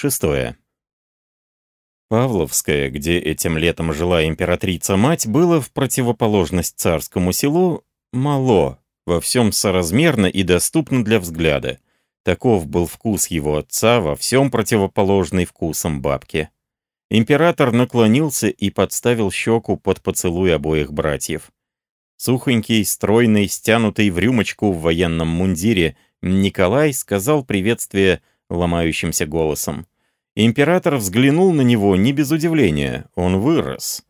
Шестое. Павловское, где этим летом жила императрица-мать, было в противоположность царскому селу мало, во всем соразмерно и доступно для взгляда. Таков был вкус его отца, во всем противоположный вкусам бабки. Император наклонился и подставил щеку под поцелуй обоих братьев. Сухонький, стройный, стянутый в рюмочку в военном мундире, Николай сказал приветствие ломающимся голосом. Император взглянул на него не без удивления, он вырос.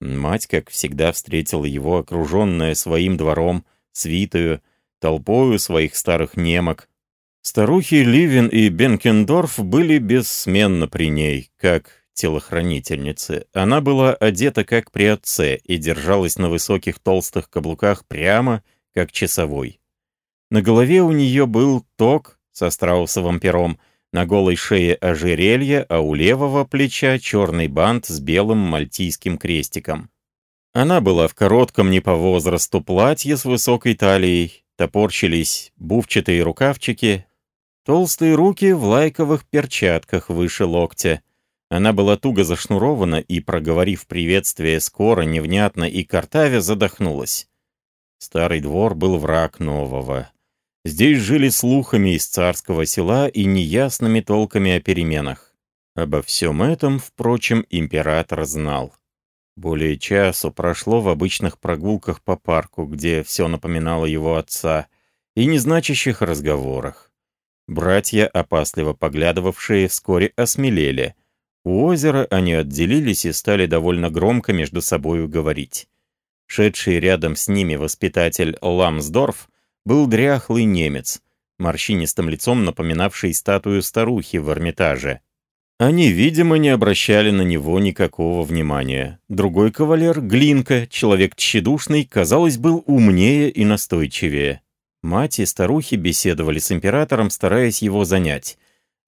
Мать, как всегда, встретила его, окруженная своим двором, свитою, толпою своих старых немок. Старухи Ливин и Бенкендорф были бессменно при ней, как телохранительницы. Она была одета как при отце и держалась на высоких толстых каблуках прямо, как часовой. На голове у нее был ток со страусовым пером, на голой шее ожерелье, а у левого плеча черный бант с белым мальтийским крестиком. Она была в коротком не по возрасту платье с высокой талией, топорщились бувчатые рукавчики, толстые руки в лайковых перчатках выше локтя — она была туго зашнурована и, проговорив приветствие скоро, невнятно и картаве, задохнулась. Старый двор был враг нового. Здесь жили слухами из царского села и неясными толками о переменах. Обо всем этом, впрочем, император знал. Более часу прошло в обычных прогулках по парку, где все напоминало его отца, и незначащих разговорах. Братья, опасливо поглядывавшие, вскоре осмелели — у озера они отделились и стали довольно громко между собою говорить. Шедший рядом с ними воспитатель Ламсдорф был дряхлый немец, морщинистым лицом напоминавший статую старухи в Эрмитаже. Они, видимо, не обращали на него никакого внимания. Другой кавалер, Глинка, человек тщедушный, казалось, был умнее и настойчивее. Мать и старухи беседовали с императором, стараясь его занять.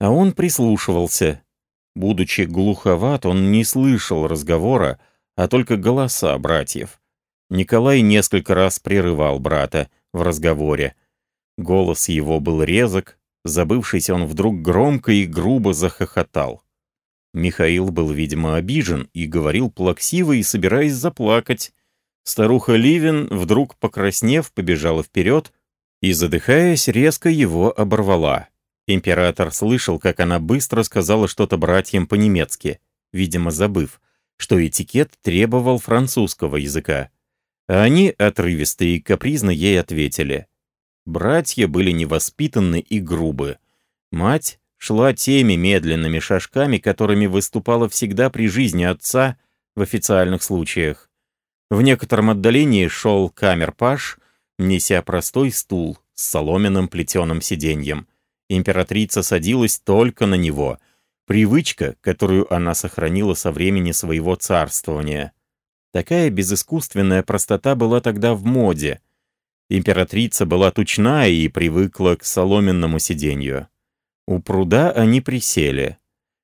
А он прислушивался, Будучи глуховат, он не слышал разговора, а только голоса братьев. Николай несколько раз прерывал брата в разговоре. Голос его был резок, забывшись, он вдруг громко и грубо захохотал. Михаил был, видимо, обижен и говорил плаксиво и собираясь заплакать. Старуха Ливин, вдруг покраснев, побежала вперед и, задыхаясь, резко его оборвала. Император слышал, как она быстро сказала что-то братьям по-немецки, видимо, забыв, что этикет требовал французского языка. Они, отрывисто и капризно, ей ответили. Братья были невоспитанны и грубы. Мать шла теми медленными шажками, которыми выступала всегда при жизни отца в официальных случаях. В некотором отдалении шел камер-паш, неся простой стул с соломенным плетеным сиденьем — Императрица садилась только на него. Привычка, которую она сохранила со времени своего царствования. Такая безыскусственная простота была тогда в моде. Императрица была тучная и привыкла к соломенному сиденью. У пруда они присели.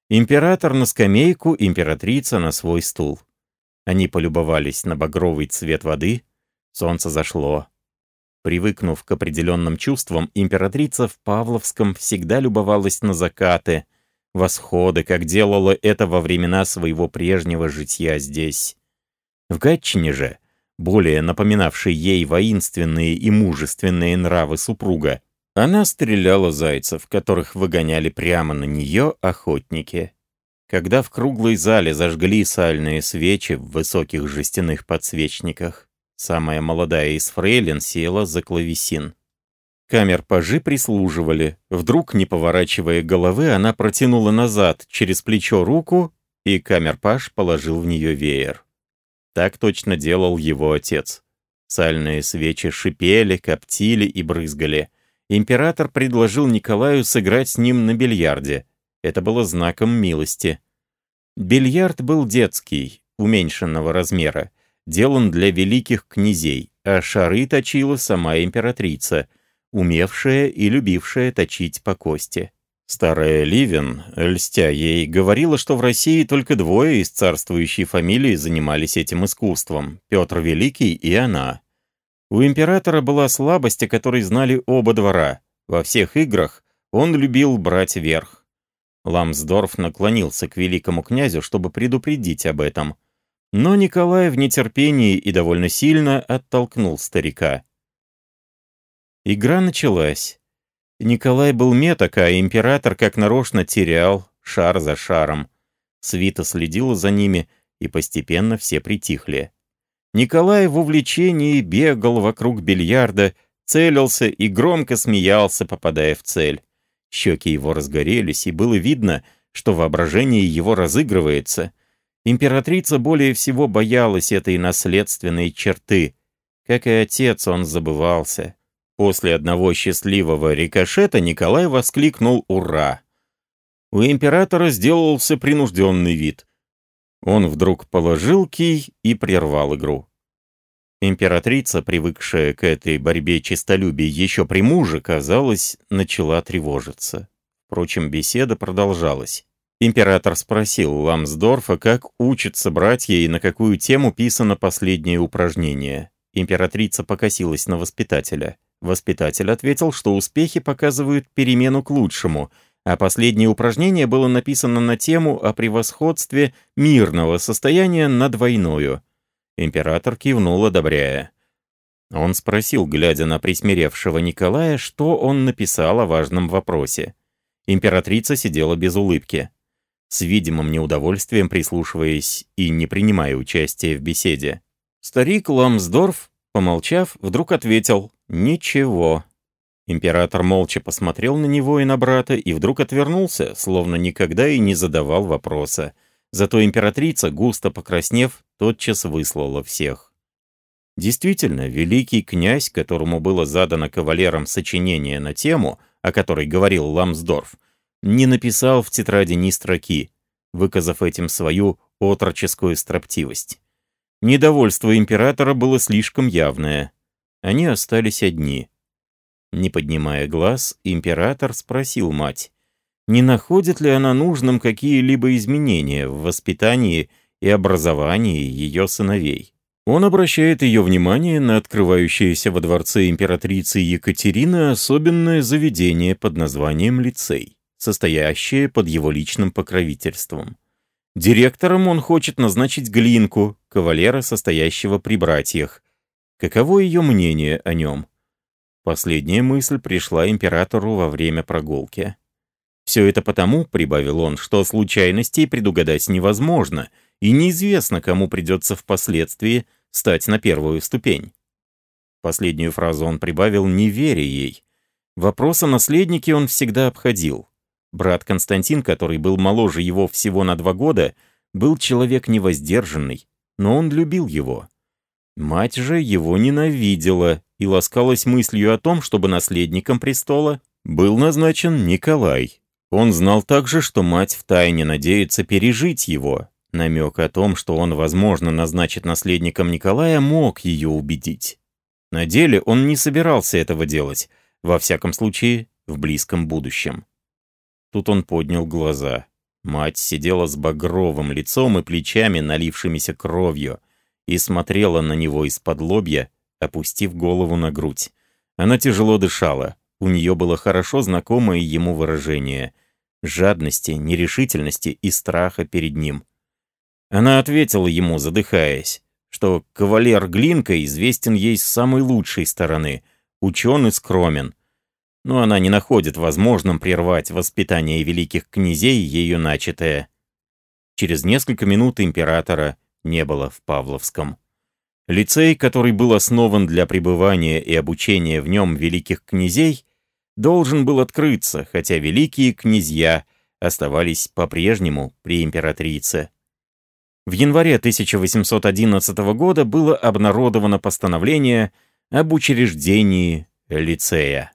Император на скамейку, императрица на свой стул. Они полюбовались на багровый цвет воды. Солнце зашло. Привыкнув к определенным чувствам, императрица в Павловском всегда любовалась на закаты, восходы, как делала это во времена своего прежнего житья здесь. В Гатчине же, более напоминавшей ей воинственные и мужественные нравы супруга, она стреляла зайцев, которых выгоняли прямо на нее охотники. Когда в круглой зале зажгли сальные свечи в высоких жестяных подсвечниках, Самая молодая из фрейлин села за клавесин. Камер-пажи прислуживали. Вдруг, не поворачивая головы, она протянула назад через плечо руку, и камер-паж положил в нее веер. Так точно делал его отец. Сальные свечи шипели, коптили и брызгали. Император предложил Николаю сыграть с ним на бильярде. Это было знаком милости. Бильярд был детский, уменьшенного размера делан для великих князей, а шары точила сама императрица, умевшая и любившая точить по кости. Старая Ливен, льстя ей, говорила, что в России только двое из царствующей фамилии занимались этим искусством — Петр Великий и она. У императора была слабость, о которой знали оба двора. Во всех играх он любил брать верх. Ламсдорф наклонился к великому князю, чтобы предупредить об этом. Но Николай в нетерпении и довольно сильно оттолкнул старика. Игра началась. Николай был меток, а император как нарочно терял шар за шаром. Свита следила за ними, и постепенно все притихли. Николай в увлечении бегал вокруг бильярда, целился и громко смеялся, попадая в цель. Щеки его разгорелись, и было видно, что воображение его разыгрывается. Императрица более всего боялась этой наследственной черты. Как и отец, он забывался. После одного счастливого рикошета Николай воскликнул «Ура!». У императора сделался принужденный вид. Он вдруг положил кий и прервал игру. Императрица, привыкшая к этой борьбе честолюбия еще при муже, казалось, начала тревожиться. Впрочем, беседа продолжалась. Император спросил Ламсдорфа, как учатся братья и на какую тему писано последнее упражнение. Императрица покосилась на воспитателя. Воспитатель ответил, что успехи показывают перемену к лучшему, а последнее упражнение было написано на тему о превосходстве мирного состояния над войною. Император кивнул, одобряя. Он спросил, глядя на присмиревшего Николая, что он написал о важном вопросе. Императрица сидела без улыбки, с видимым неудовольствием прислушиваясь и не принимая участия в беседе. Старик Ламсдорф, помолчав, вдруг ответил «Ничего». Император молча посмотрел на него и на брата и вдруг отвернулся, словно никогда и не задавал вопроса. Зато императрица, густо покраснев, тотчас выслала всех. Действительно, великий князь, которому было задано кавалером сочинение на тему, о которой говорил Ламсдорф, не написал в тетради ни строки, выказав этим свою отроческую строптивость. Недовольство императора было слишком явное. Они остались одни. Не поднимая глаз, император спросил мать, не находит ли она нужным какие-либо изменения в воспитании и образовании ее сыновей. Он обращает ее внимание на открывающееся во дворце императрицы Екатерины особенное заведение под названием «Лицей», состоящее под его личным покровительством. Директором он хочет назначить Глинку, кавалера, состоящего при братьях. Каково ее мнение о нем? Последняя мысль пришла императору во время прогулки. Все это потому, прибавил он, что случайностей предугадать невозможно, и неизвестно, кому придется впоследствии стать на первую ступень. Последнюю фразу он прибавил, не веря ей. Вопрос о наследнике он всегда обходил. Брат Константин, который был моложе его всего на два года, был человек невоздержанный, но он любил его. Мать же его ненавидела и ласкалась мыслью о том, чтобы наследником престола был назначен Николай. Он знал также, что мать втайне надеется пережить его. Намек о том, что он, возможно, назначит наследником Николая, мог ее убедить. На деле он не собирался этого делать, во всяком случае, в близком будущем. Тут он поднял глаза. Мать сидела с багровым лицом и плечами, налившимися кровью, и смотрела на него из-под лобья, опустив голову на грудь. Она тяжело дышала. У нее было хорошо знакомое ему выражение жадности, нерешительности и страха перед ним. Она ответила ему, задыхаясь, что кавалер Глинка известен ей с самой лучшей стороны, учен и скромен. Но она не находит возможным прервать воспитание великих князей, ее начатое. Через несколько минут императора не было в Павловском. Лицей, который был основан для пребывания и обучения в нем великих князей, должен был открыться, хотя великие князья оставались по-прежнему при императрице. В январе 1811 года было обнародовано постановление об учреждении лицея.